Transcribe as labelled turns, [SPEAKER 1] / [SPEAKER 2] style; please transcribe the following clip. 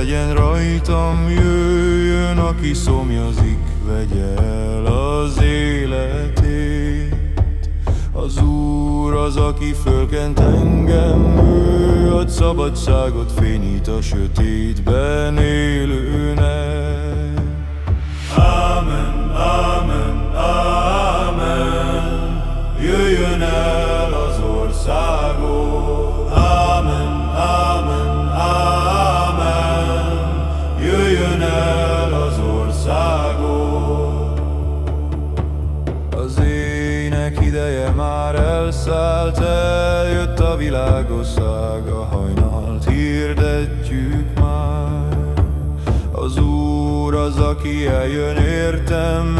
[SPEAKER 1] legyen rajtam, jöjjön, aki szomjazik, vegye el az életét. Az Úr az, aki fölkent engem, ő ad szabadságot, fényít a sötétben élőnek. Amen, amen, amen, jöjjön el az országot. Már elszállt, eljött a világosság, a hajnalt hirdetjük már. Az Úr az, aki eljön értem,